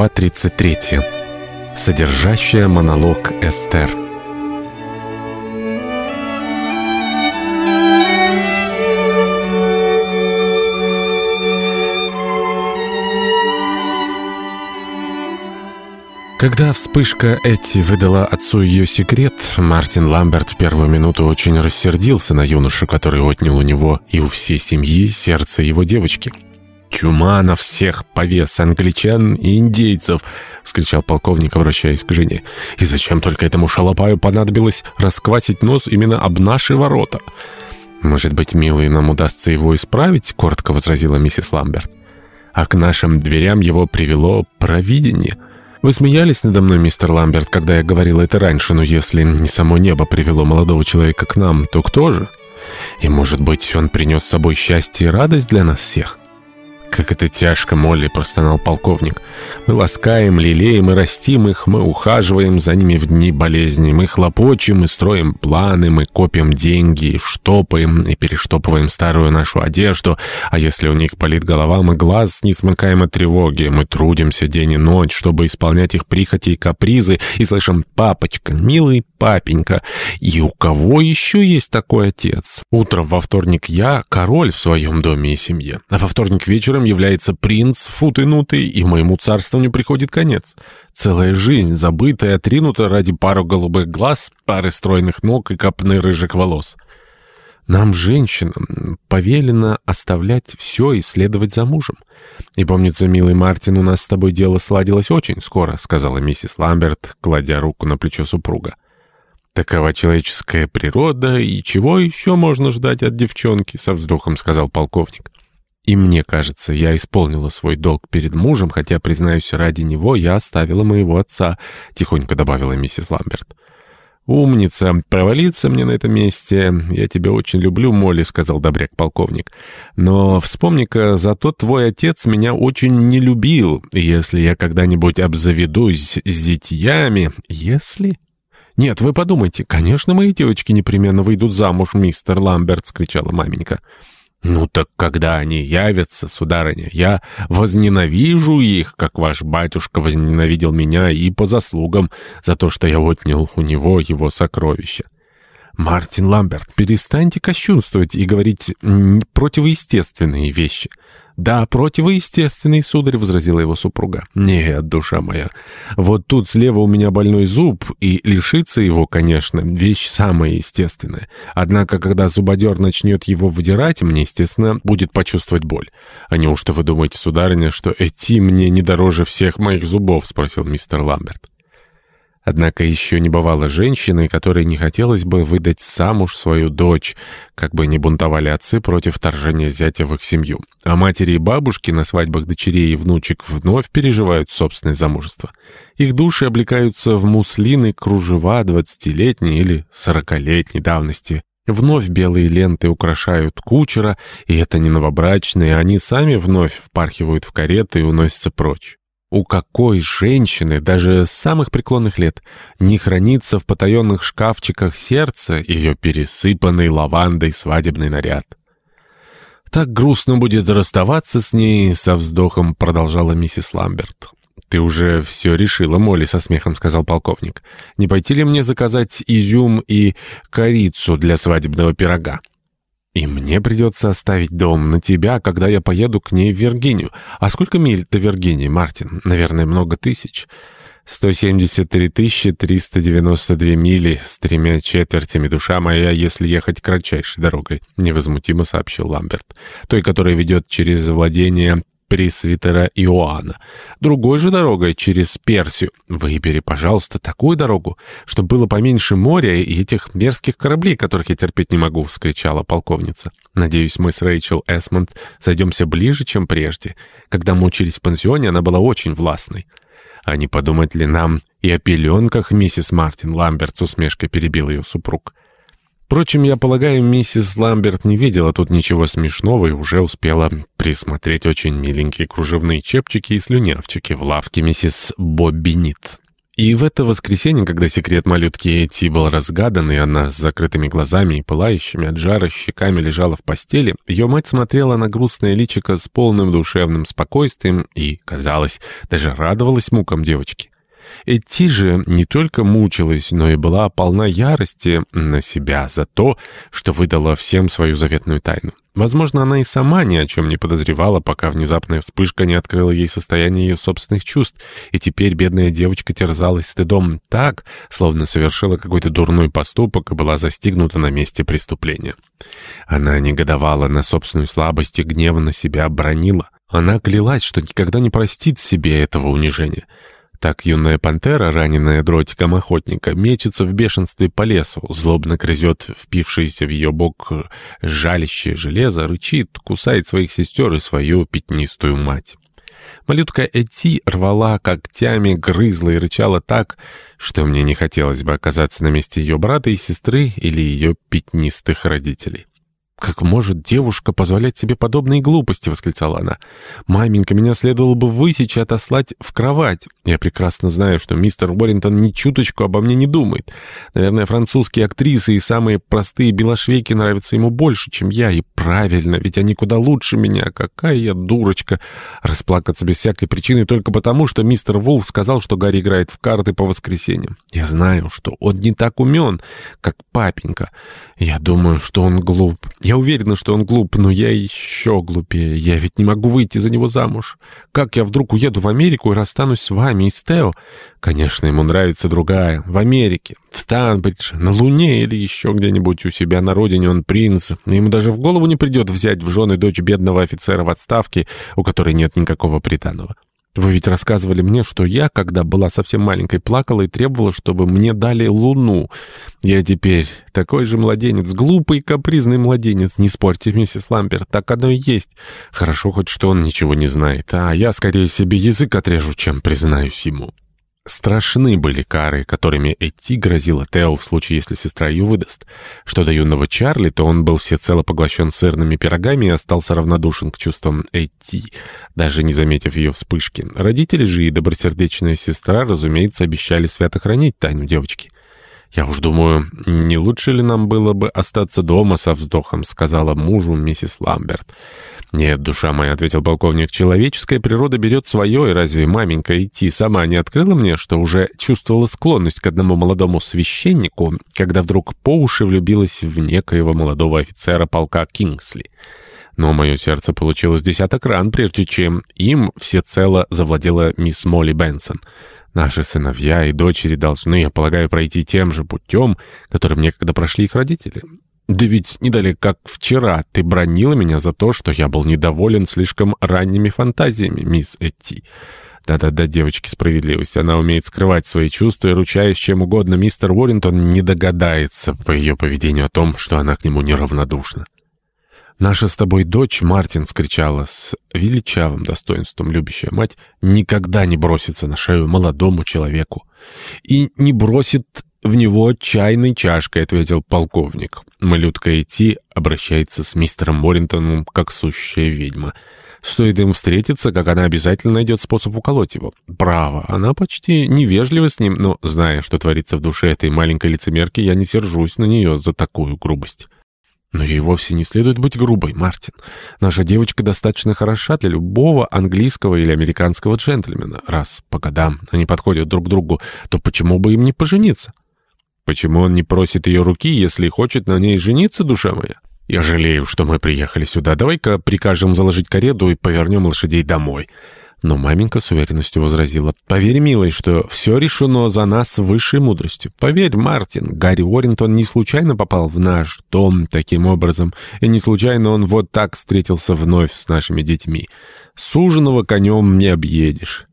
Глава 33. Содержащая монолог Эстер. Когда вспышка Эти выдала отцу ее секрет, Мартин Ламберт в первую минуту очень рассердился на юношу, который отнял у него и у всей семьи сердце его девочки. «Чума на всех повес англичан и индейцев!» — вскричал полковник, обращаясь к жене. «И зачем только этому шалопаю понадобилось расквасить нос именно об наши ворота?» «Может быть, милый, нам удастся его исправить?» — коротко возразила миссис Ламберт. «А к нашим дверям его привело провидение». «Вы смеялись надо мной, мистер Ламберт, когда я говорила это раньше, но если не само небо привело молодого человека к нам, то кто же? И, может быть, он принес с собой счастье и радость для нас всех?» «Как это тяжко, Молли!» — простонал полковник. «Мы ласкаем, лелеем и растим их, мы ухаживаем за ними в дни болезни, мы хлопочем и строим планы, мы копим деньги, штопаем и перештопываем старую нашу одежду, а если у них болит голова, мы глаз не смыкаем от тревоги, мы трудимся день и ночь, чтобы исполнять их прихоти и капризы, и слышим «папочка, милый папенька». И у кого еще есть такой отец? Утром во вторник я король в своем доме и семье, а во вторник вечером которым является принц Футынутый, и моему царствованию приходит конец. Целая жизнь забытая, отринута ради пару голубых глаз, пары стройных ног и копны рыжих волос. Нам, женщинам, повелено оставлять все и следовать за мужем. И помнится, милый Мартин, у нас с тобой дело сладилось очень скоро, сказала миссис Ламберт, кладя руку на плечо супруга. Такова человеческая природа, и чего еще можно ждать от девчонки, со вздохом сказал полковник. И мне кажется, я исполнила свой долг перед мужем, хотя, признаюсь, ради него я оставила моего отца», — тихонько добавила миссис Ламберт. «Умница! Провалиться мне на этом месте. Я тебя очень люблю, Молли», — сказал добряк полковник. «Но вспомни-ка, зато твой отец меня очень не любил. Если я когда-нибудь обзаведусь с зятьями...» «Если...» «Нет, вы подумайте. Конечно, мои девочки непременно выйдут замуж, мистер Ламберт», — скричала маменька. «Ну так когда они явятся, сударыня, я возненавижу их, как ваш батюшка возненавидел меня и по заслугам за то, что я отнял у него его сокровища». «Мартин Ламберт, перестаньте кощунствовать и говорить противоестественные вещи. «Да, противоестественный, сударь», — возразила его супруга. «Нет, душа моя, вот тут слева у меня больной зуб, и лишиться его, конечно, вещь самая естественная. Однако, когда зубодер начнет его выдирать, мне, естественно, будет почувствовать боль. А неужто вы думаете, сударыня, что эти мне не дороже всех моих зубов?» — спросил мистер Ламберт. Однако еще не бывало женщины, которой не хотелось бы выдать замуж свою дочь, как бы не бунтовали отцы против вторжения зятя в их семью. А матери и бабушки на свадьбах дочерей и внучек вновь переживают собственное замужество. Их души облекаются в муслины кружева двадцатилетней или сорокалетней давности. Вновь белые ленты украшают кучера, и это не новобрачные, они сами вновь впархивают в кареты и уносятся прочь. У какой женщины, даже с самых преклонных лет, не хранится в потаенных шкафчиках сердца ее пересыпанный лавандой свадебный наряд? «Так грустно будет расставаться с ней», — со вздохом продолжала миссис Ламберт. «Ты уже все решила, Молли», — со смехом сказал полковник. «Не пойти ли мне заказать изюм и корицу для свадебного пирога?» И мне придется оставить дом на тебя, когда я поеду к ней в Виргинию. А сколько миль до Виргинии, Мартин? Наверное, много тысяч. 173 392 мили с тремя четвертями, душа моя, если ехать кратчайшей дорогой, невозмутимо сообщил Ламберт. Той, которая ведет через владение пресвитера Иоанна. Другой же дорогой через Персию. Выбери, пожалуйста, такую дорогу, чтобы было поменьше моря и этих мерзких кораблей, которых я терпеть не могу», — вскричала полковница. «Надеюсь, мы с Рэйчел Эсмонд сойдемся ближе, чем прежде. Когда мы учились в пансионе, она была очень властной». «А не подумать ли нам и о пеленках, миссис Мартин?» Ламберт с усмешкой перебил ее супруг. Впрочем, я полагаю, миссис Ламберт не видела тут ничего смешного и уже успела присмотреть очень миленькие кружевные чепчики и слюнявчики в лавке миссис Бобби Нит. И в это воскресенье, когда секрет малютки Эти был разгадан, и она с закрытыми глазами и пылающими от жара щеками лежала в постели, ее мать смотрела на грустное личико с полным душевным спокойствием и, казалось, даже радовалась мукам девочки. Эти же не только мучилась, но и была полна ярости на себя за то, что выдала всем свою заветную тайну. Возможно, она и сама ни о чем не подозревала, пока внезапная вспышка не открыла ей состояние ее собственных чувств, и теперь бедная девочка терзалась стыдом так, словно совершила какой-то дурной поступок и была застигнута на месте преступления. Она негодовала на собственную слабость и гнева на себя бронила. Она клялась, что никогда не простит себе этого унижения. Так юная пантера, раненая дротиком охотника, мечется в бешенстве по лесу, злобно грызет впившееся в ее бок жалящее железо, рычит, кусает своих сестер и свою пятнистую мать. Малютка Эти рвала когтями, грызла и рычала так, что мне не хотелось бы оказаться на месте ее брата и сестры или ее пятнистых родителей. «Как может девушка позволять себе подобные глупости?» — восклицала она. «Маменька, меня следовало бы высечь и отослать в кровать. Я прекрасно знаю, что мистер Уоррингтон ни чуточку обо мне не думает. Наверное, французские актрисы и самые простые белошвейки нравятся ему больше, чем я. И правильно, ведь они куда лучше меня. Какая я дурочка! Расплакаться без всякой причины только потому, что мистер Вулф сказал, что Гарри играет в карты по воскресеньям. Я знаю, что он не так умен, как папенька. Я думаю, что он глуп». Я уверена, что он глуп, но я еще глупее. Я ведь не могу выйти за него замуж. Как я вдруг уеду в Америку и расстанусь с вами и с Тео? Конечно, ему нравится другая. В Америке, в Танбридже, на Луне или еще где-нибудь у себя на родине он принц. Ему даже в голову не придет взять в жены дочь бедного офицера в отставке, у которой нет никакого пританого. Вы ведь рассказывали мне, что я, когда была совсем маленькой, плакала и требовала, чтобы мне дали луну. Я теперь такой же младенец, глупый капризный младенец. Не спорьте, миссис Ламберт, так оно и есть. Хорошо хоть, что он ничего не знает, а я скорее себе язык отрежу, чем признаюсь ему». Страшны были кары, которыми Эти грозила Тео в случае, если сестра ее выдаст. Что до юного Чарли, то он был всецело поглощен сырными пирогами и остался равнодушен к чувствам Эти, даже не заметив ее вспышки. Родители же и добросердечная сестра, разумеется, обещали свято хранить тайну девочки. «Я уж думаю, не лучше ли нам было бы остаться дома со вздохом», — сказала мужу миссис Ламберт. «Нет, душа моя», — ответил полковник, — «человеческая природа берет свое, и разве маменька идти сама не открыла мне, что уже чувствовала склонность к одному молодому священнику, когда вдруг по уши влюбилась в некоего молодого офицера полка Кингсли?» Но мое сердце получилось десяток ран, прежде чем им всецело завладела мисс Молли Бенсон. Наши сыновья и дочери должны, я полагаю, пройти тем же путем, которым некогда прошли их родители. Да ведь не как вчера, ты бронила меня за то, что я был недоволен слишком ранними фантазиями, мисс Этти. Да-да-да, девочки, справедливость. Она умеет скрывать свои чувства и, ручаясь чем угодно, мистер Уоррингтон не догадается по ее поведению о том, что она к нему неравнодушна. «Наша с тобой дочь, Мартин!» — скричала с величавым достоинством любящая мать, «никогда не бросится на шею молодому человеку и не бросит в него чайной чашкой», — ответил полковник. Малютка идти обращается с мистером Моринтоном как сущая ведьма. Стоит им встретиться, как она обязательно найдет способ уколоть его. Право, она почти невежлива с ним, но, зная, что творится в душе этой маленькой лицемерки, я не сержусь на нее за такую грубость. Но ей вовсе не следует быть грубой, Мартин. Наша девочка достаточно хороша для любого английского или американского джентльмена. Раз по годам они подходят друг к другу, то почему бы им не пожениться? Почему он не просит ее руки, если хочет на ней жениться, душа моя? Я жалею, что мы приехали сюда. Давай-ка прикажем заложить карету и повернем лошадей домой». Но маменька с уверенностью возразила. «Поверь, милый, что все решено за нас высшей мудростью. Поверь, Мартин, Гарри Уоррингтон не случайно попал в наш дом таким образом, и не случайно он вот так встретился вновь с нашими детьми. Суженого конем не объедешь».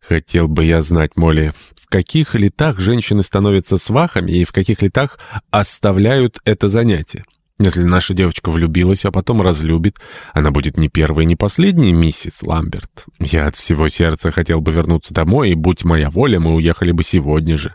Хотел бы я знать, Молли, каких летах женщины становятся свахами и в каких летах оставляют это занятие. Если наша девочка влюбилась, а потом разлюбит, она будет не первой, не последней, миссис Ламберт. Я от всего сердца хотел бы вернуться домой, и, будь моя воля, мы уехали бы сегодня же.